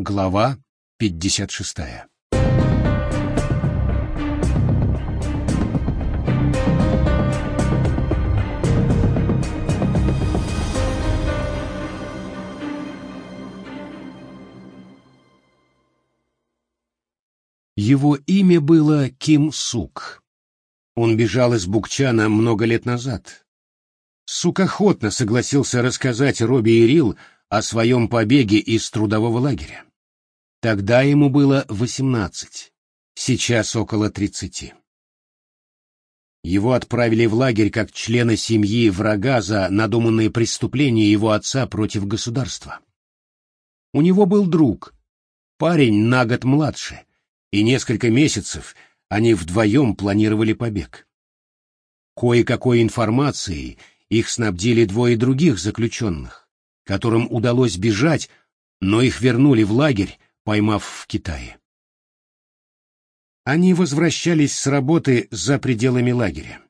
Глава 56 Его имя было Ким Сук. Он бежал из Букчана много лет назад. Сук охотно согласился рассказать Робби и Рил о своем побеге из трудового лагеря. Тогда ему было восемнадцать, сейчас около тридцати. Его отправили в лагерь как члена семьи врага за надуманные преступления его отца против государства. У него был друг, парень на год младше, и несколько месяцев они вдвоем планировали побег. Кое-какой информацией их снабдили двое других заключенных которым удалось бежать, но их вернули в лагерь, поймав в Китае. Они возвращались с работы за пределами лагеря.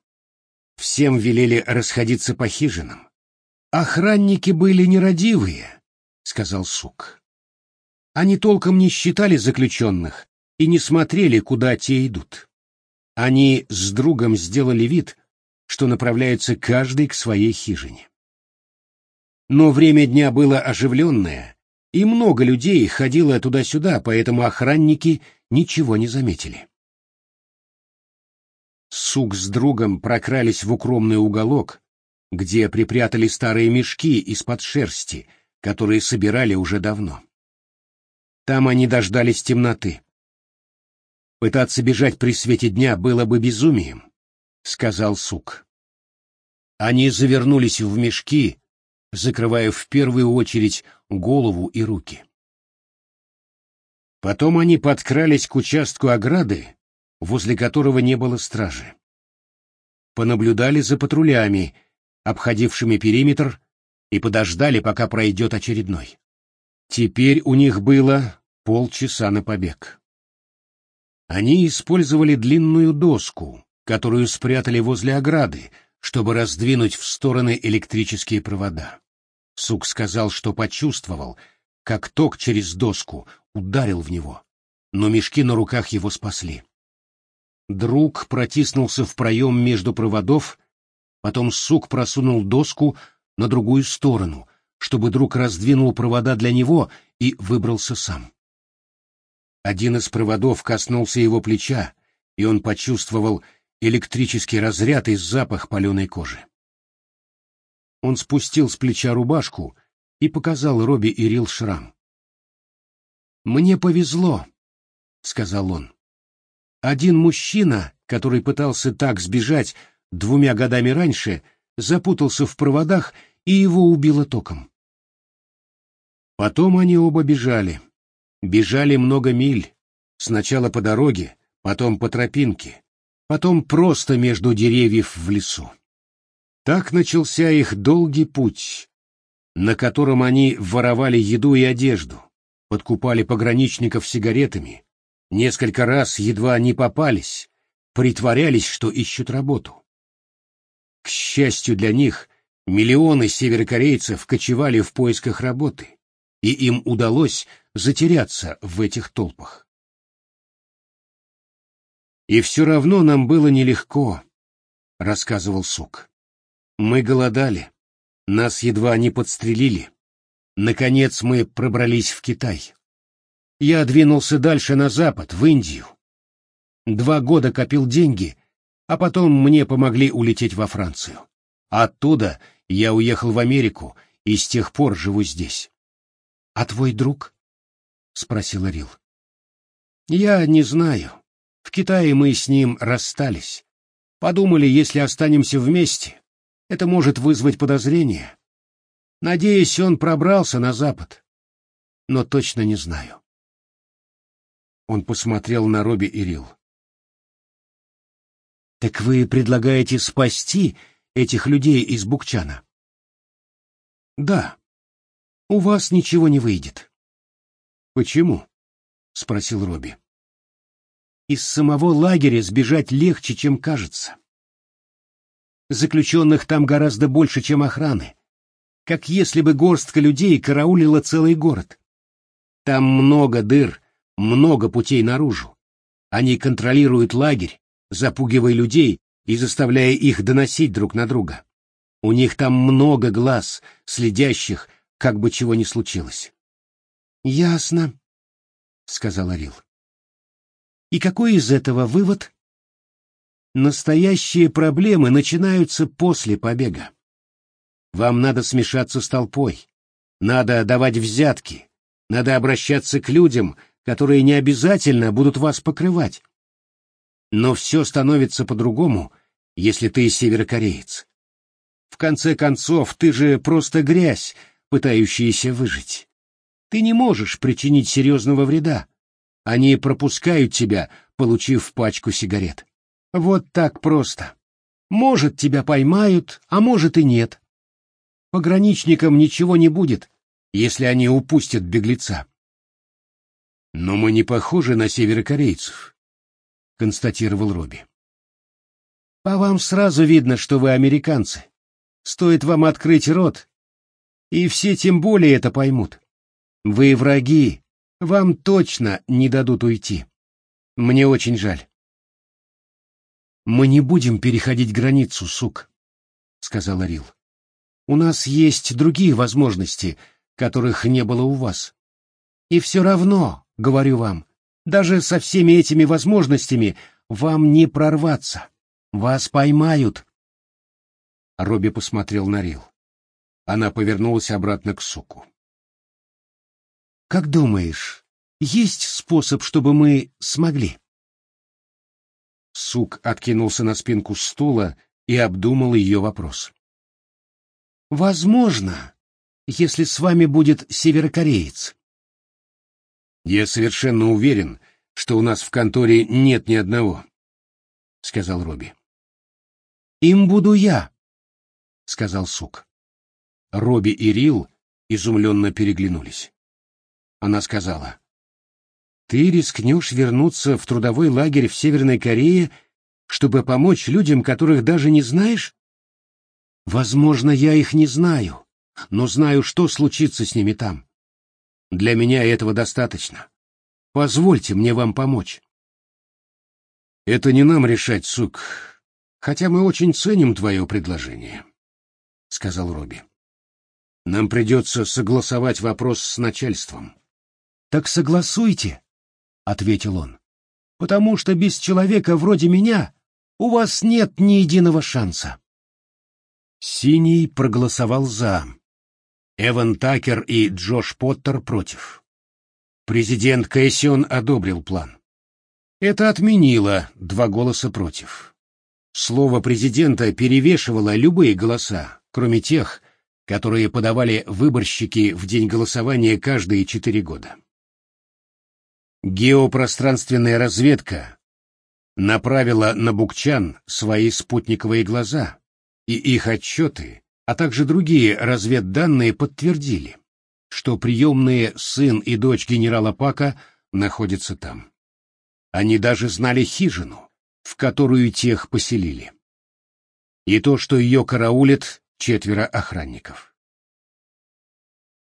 Всем велели расходиться по хижинам. «Охранники были нерадивые», — сказал Сук. «Они толком не считали заключенных и не смотрели, куда те идут. Они с другом сделали вид, что направляются каждый к своей хижине. Но время дня было оживленное, и много людей ходило туда-сюда, поэтому охранники ничего не заметили. Сук с другом прокрались в укромный уголок, где припрятали старые мешки из-под шерсти, которые собирали уже давно. Там они дождались темноты. Пытаться бежать при свете дня было бы безумием, — сказал Сук. Они завернулись в мешки, закрывая в первую очередь голову и руки. Потом они подкрались к участку ограды, возле которого не было стражи. Понаблюдали за патрулями, обходившими периметр, и подождали, пока пройдет очередной. Теперь у них было полчаса на побег. Они использовали длинную доску, которую спрятали возле ограды, чтобы раздвинуть в стороны электрические провода. Сук сказал, что почувствовал, как ток через доску ударил в него, но мешки на руках его спасли. Друг протиснулся в проем между проводов, потом Сук просунул доску на другую сторону, чтобы друг раздвинул провода для него и выбрался сам. Один из проводов коснулся его плеча, и он почувствовал электрический разряд и запах паленой кожи. Он спустил с плеча рубашку и показал Робби и Рил шрам. «Мне повезло», — сказал он. «Один мужчина, который пытался так сбежать двумя годами раньше, запутался в проводах, и его убило током. Потом они оба бежали. Бежали много миль. Сначала по дороге, потом по тропинке, потом просто между деревьев в лесу. Так начался их долгий путь, на котором они воровали еду и одежду, подкупали пограничников сигаретами, несколько раз едва не попались, притворялись, что ищут работу. К счастью для них, миллионы северокорейцев кочевали в поисках работы, и им удалось затеряться в этих толпах. «И все равно нам было нелегко», — рассказывал Сук. Мы голодали. Нас едва не подстрелили. Наконец мы пробрались в Китай. Я двинулся дальше на запад, в Индию. Два года копил деньги, а потом мне помогли улететь во Францию. Оттуда я уехал в Америку и с тех пор живу здесь. — А твой друг? — спросила Рил. — Я не знаю. В Китае мы с ним расстались. Подумали, если останемся вместе, это может вызвать подозрение. Надеюсь, он пробрался на запад. Но точно не знаю. Он посмотрел на Робби и Рил. «Так вы предлагаете спасти этих людей из Букчана?» «Да. У вас ничего не выйдет». «Почему?» — спросил Робби. «Из самого лагеря сбежать легче, чем кажется. Заключенных там гораздо больше, чем охраны. Как если бы горстка людей караулила целый город. Там много дыр, много путей наружу. Они контролируют лагерь, запугивая людей и заставляя их доносить друг на друга. У них там много глаз, следящих, как бы чего ни случилось. «Ясно», — сказал Орил. «И какой из этого вывод?» «Настоящие проблемы начинаются после побега. Вам надо смешаться с толпой, надо давать взятки, надо обращаться к людям, которые не обязательно будут вас покрывать. Но все становится по-другому, если ты северокореец. В конце концов, ты же просто грязь, пытающаяся выжить. Ты не можешь причинить серьезного вреда. Они пропускают тебя, получив пачку сигарет. Вот так просто. Может, тебя поймают, а может и нет. Пограничникам ничего не будет, если они упустят беглеца. Но мы не похожи на северокорейцев, констатировал Робби. По вам сразу видно, что вы американцы. Стоит вам открыть рот, и все тем более это поймут. Вы враги, вам точно не дадут уйти. Мне очень жаль. Мы не будем переходить границу, сук, сказал Рил. У нас есть другие возможности, которых не было у вас. И все равно, говорю вам, даже со всеми этими возможностями вам не прорваться. Вас поймают. Робби посмотрел на Рил. Она повернулась обратно к суку. Как думаешь, есть способ, чтобы мы смогли? Сук откинулся на спинку стула и обдумал ее вопрос. Возможно, если с вами будет северокореец. Я совершенно уверен, что у нас в конторе нет ни одного, сказал Робби. Им буду я, сказал Сук. Робби и Рил изумленно переглянулись. Она сказала: "Ты рискнешь вернуться в трудовой лагерь в Северной Корее, чтобы помочь людям, которых даже не знаешь?" Возможно, я их не знаю, но знаю, что случится с ними там. Для меня этого достаточно. Позвольте мне вам помочь. Это не нам решать, сук, хотя мы очень ценим твое предложение, — сказал Робби. Нам придется согласовать вопрос с начальством. Так согласуйте, — ответил он, — потому что без человека вроде меня у вас нет ни единого шанса. Синий проголосовал «за». Эван Такер и Джош Поттер против. Президент Кэссион одобрил план. Это отменило два голоса против. Слово президента перевешивало любые голоса, кроме тех, которые подавали выборщики в день голосования каждые четыре года. Геопространственная разведка направила на Букчан свои спутниковые глаза, и их отчеты, а также другие разведданные подтвердили, что приемные сын и дочь генерала Пака находятся там. Они даже знали хижину, в которую тех поселили. И то, что ее караулят четверо охранников.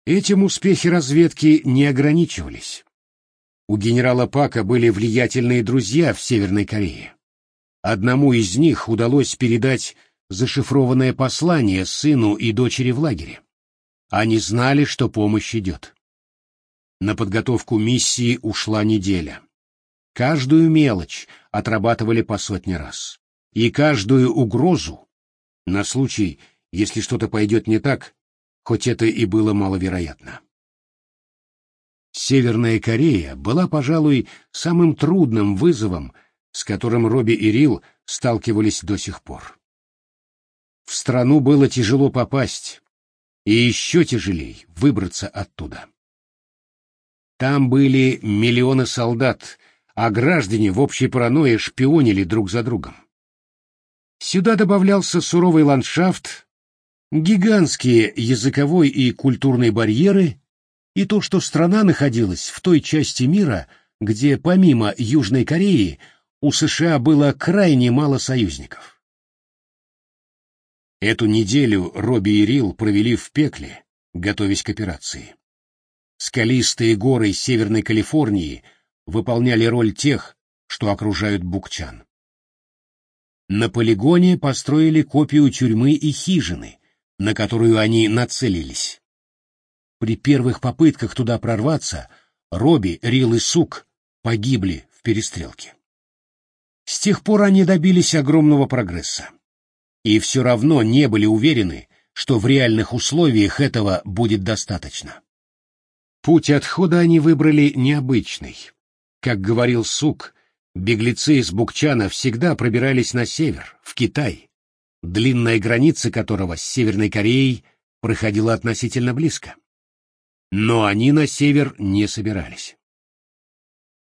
Этим успехи разведки не ограничивались. У генерала Пака были влиятельные друзья в Северной Корее. Одному из них удалось передать зашифрованное послание сыну и дочери в лагере. Они знали, что помощь идет. На подготовку миссии ушла неделя. Каждую мелочь отрабатывали по сотне раз. И каждую угрозу, на случай, если что-то пойдет не так, хоть это и было маловероятно. Северная Корея была, пожалуй, самым трудным вызовом, с которым Робби и Рил сталкивались до сих пор. В страну было тяжело попасть, и еще тяжелей выбраться оттуда. Там были миллионы солдат, а граждане в общей паранойе шпионили друг за другом. Сюда добавлялся суровый ландшафт, гигантские языковой и культурные барьеры и то, что страна находилась в той части мира, где помимо Южной Кореи у США было крайне мало союзников. Эту неделю Робби и Рил провели в пекле, готовясь к операции. Скалистые горы Северной Калифорнии выполняли роль тех, что окружают Букчан. На полигоне построили копию тюрьмы и хижины, на которую они нацелились. При первых попытках туда прорваться Робби, Рил и Сук погибли в перестрелке. С тех пор они добились огромного прогресса. И все равно не были уверены, что в реальных условиях этого будет достаточно. Путь отхода они выбрали необычный. Как говорил Сук, беглецы из Букчана всегда пробирались на север, в Китай, длинная граница которого с Северной Кореей проходила относительно близко. Но они на север не собирались.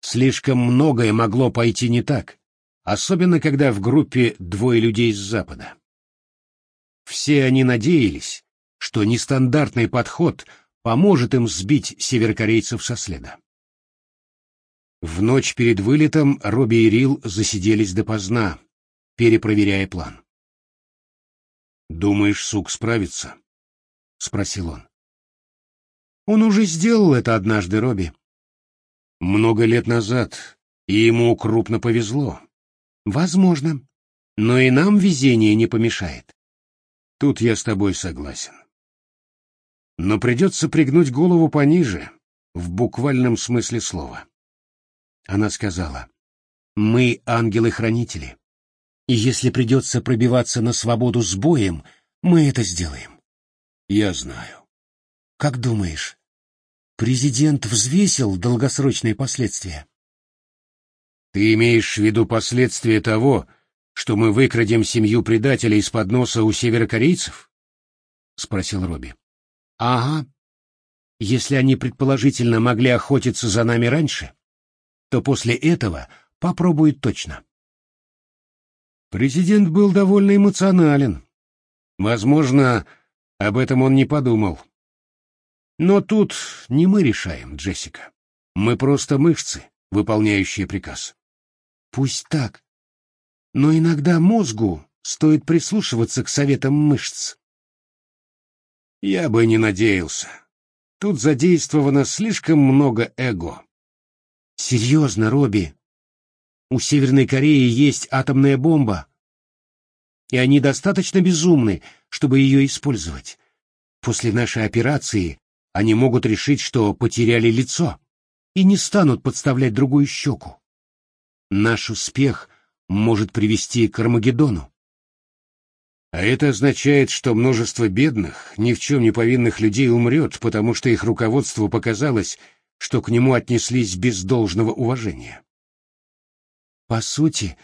Слишком многое могло пойти не так, особенно когда в группе двое людей с Запада. Все они надеялись, что нестандартный подход поможет им сбить северокорейцев со следа. В ночь перед вылетом Робби и Рил засиделись допоздна, перепроверяя план. «Думаешь, сук справится?» — спросил он. «Он уже сделал это однажды, Робби». «Много лет назад, и ему крупно повезло». «Возможно. Но и нам везение не помешает». «Тут я с тобой согласен. Но придется пригнуть голову пониже, в буквальном смысле слова». Она сказала, «Мы ангелы-хранители, и если придется пробиваться на свободу с боем, мы это сделаем». «Я знаю». Как думаешь, президент взвесил долгосрочные последствия? Ты имеешь в виду последствия того, что мы выкрадем семью предателей из-под носа у северокорейцев? спросил Робби. Ага. Если они предположительно могли охотиться за нами раньше, то после этого попробуют точно. Президент был довольно эмоционален. Возможно, об этом он не подумал. Но тут не мы решаем, Джессика. Мы просто мышцы, выполняющие приказ. Пусть так. Но иногда мозгу стоит прислушиваться к советам мышц. Я бы не надеялся. Тут задействовано слишком много эго. Серьезно, Робби. У Северной Кореи есть атомная бомба. И они достаточно безумны, чтобы ее использовать. После нашей операции они могут решить, что потеряли лицо, и не станут подставлять другую щеку. Наш успех может привести к Армагеддону. А это означает, что множество бедных, ни в чем не повинных людей умрет, потому что их руководству показалось, что к нему отнеслись без должного уважения. По сути,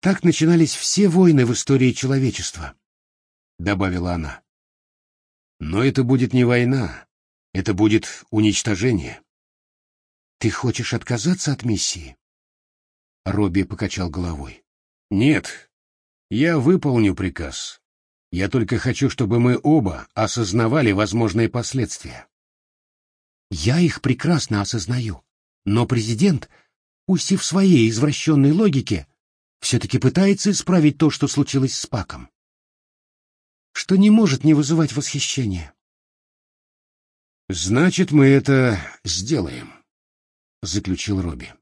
так начинались все войны в истории человечества, — добавила она. Но это будет не война, это будет уничтожение. Ты хочешь отказаться от миссии? Робби покачал головой. Нет, я выполню приказ. Я только хочу, чтобы мы оба осознавали возможные последствия. Я их прекрасно осознаю. Но президент, пусть и в своей извращенной логике, все-таки пытается исправить то, что случилось с Паком. Что не может не вызывать восхищения. «Значит, мы это сделаем», — заключил Робби.